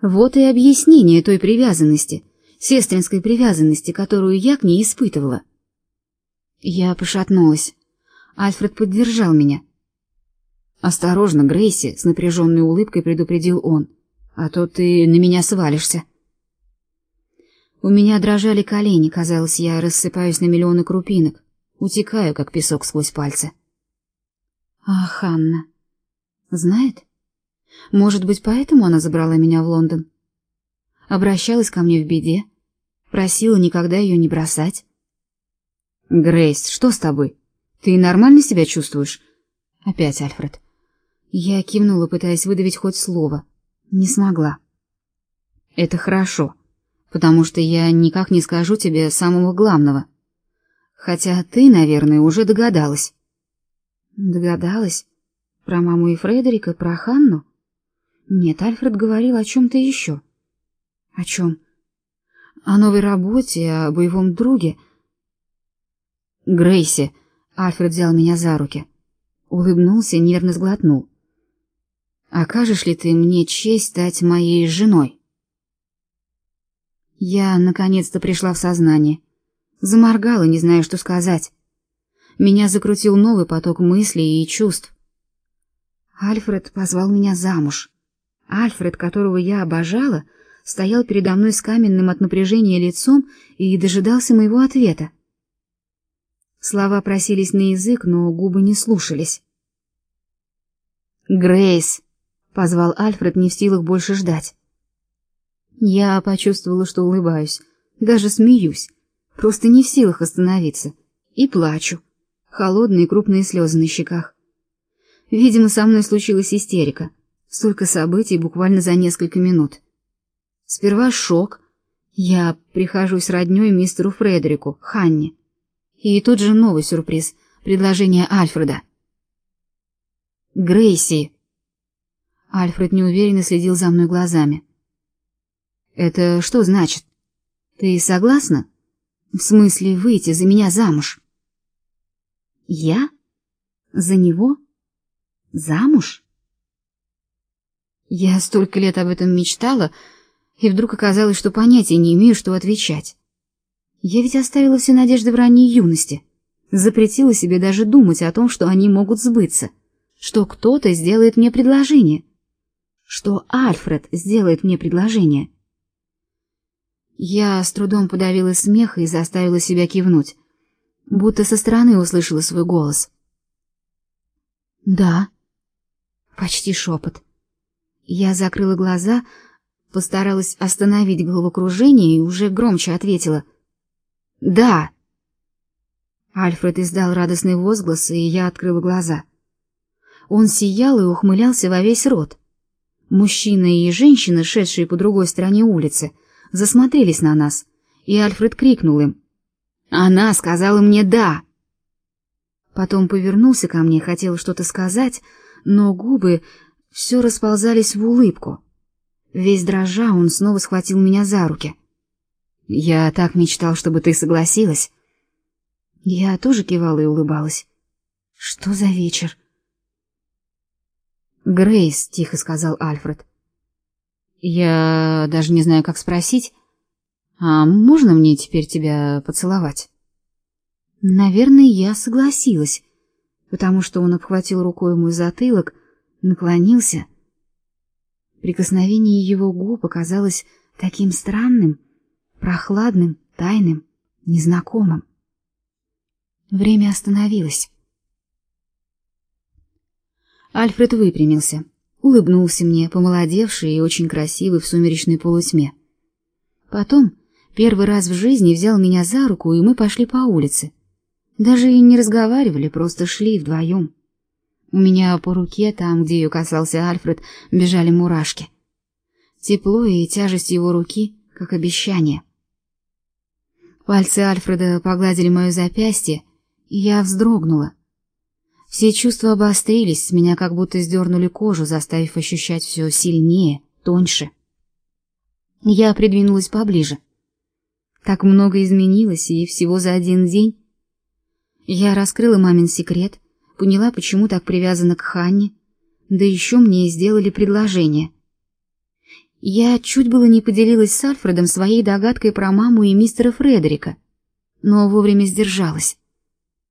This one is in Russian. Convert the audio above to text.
Вот и объяснение той привязанности, сестринской привязанности, которую я к ней испытывала. Я пошатнулась. Альфред поддержал меня. «Осторожно, Грейси!» — с напряженной улыбкой предупредил он. «А то ты на меня свалишься». У меня дрожали колени, казалось, я рассыпаюсь на миллионы крупинок, утекаю, как песок сквозь пальцы. А Ханна знает? Может быть, поэтому она забрала меня в Лондон? Обращалась ко мне в беде, просила никогда ее не бросать. Грейс, что с тобой? Ты нормально себя чувствуешь? Опять Альфред. Я кивнула, пытаясь выдавить хоть слово. Не смогла. Это хорошо, потому что я никак не скажу тебе самого главного. Хотя ты, наверное, уже догадалась. Догадалась? Про маму и Фредерика, про Ханну? Нет, Альфред говорил о чем-то еще. О чем? О новой работе, о боевом друге. Грейси, Альфред взял меня за руки. Улыбнулся, нервно сглотнул. Окажешь ли ты мне честь стать моей женой? Я наконец-то пришла в сознание. Заморгала, не зная, что сказать. Меня закрутил новый поток мыслей и чувств. Альфред позвал меня замуж. Альфред, которого я обожала, стоял передо мной с каменным от напряжения лицом и дожидался моего ответа. Слова просились на язык, но губы не слушались. «Грейс!» — позвал Альфред, не в силах больше ждать. Я почувствовала, что улыбаюсь, даже смеюсь, просто не в силах остановиться, и плачу. Холодные крупные слезы на щеках. Видимо, со мной случилась истерика. Столько событий буквально за несколько минут. Сперва шок. Я прихожусь роднёй мистеру Фредерику, Ханне. И тут же новый сюрприз — предложение Альфреда. «Грейси!» Альфред неуверенно следил за мной глазами. «Это что значит? Ты согласна? В смысле выйти за меня замуж?» «Я? За него? Замуж?» Я столько лет об этом мечтала, и вдруг оказалось, что понятия не имею, что отвечать. Я ведь оставила все надежды в ранней юности, запретила себе даже думать о том, что они могут сбыться, что кто-то сделает мне предложение, что Альфред сделает мне предложение. Я с трудом подавила смех и заставила себя кивнуть, будто со стороны услышала свой голос. «Да», почти шепот. Я закрыла глаза, постаралась остановить головокружение и уже громче ответила: "Да". Альфред издал радостный возглас, и я открыла глаза. Он сиял и ухмылялся во весь рот. Мужчина и женщина, шедшие по другой стороне улицы, засмотрелись на нас, и Альфред крикнул им: "Она сказала мне да!" Потом повернулся ко мне, хотел что-то сказать, но губы все расползались в улыбку. Весь дрожа, он снова схватил меня за руки. Я так мечтал, чтобы ты согласилась. Я тоже кивала и улыбалась. Что за вечер? Грейс, тихо сказал Альфред. Я даже не знаю, как спросить. А можно мне теперь тебя поцеловать? Наверное, я согласилась, потому что он обхватил рукой мой затылок наклонился. Прикосновение его губ оказалось таким странным, прохладным, тайным, незнакомым. Время остановилось. Альфред выпрямился, улыбнулся мне, помолодевший и очень красивый в сумеречной полутьме. Потом первый раз в жизни взял меня за руку, и мы пошли по улице. Даже и не разговаривали, просто шли вдвоем. У меня по руке, там, где ее касался Альфред, бежали мурашки. Тепло и тяжесть его руки, как обещание. Пальцы Альфреда погладили мое запястье, и я вздрогнула. Все чувства обострились, с меня как будто сдернули кожу, заставив ощущать все сильнее, тоньше. Я придвинулась поближе. Так много изменилось, и всего за один день. Я раскрыла мамин секрет — поняла, почему так привязана к Ханне, да еще мне сделали предложение. Я чуть было не поделилась с Альфредом своей догадкой про маму и мистера Фредерика, но вовремя сдержалась.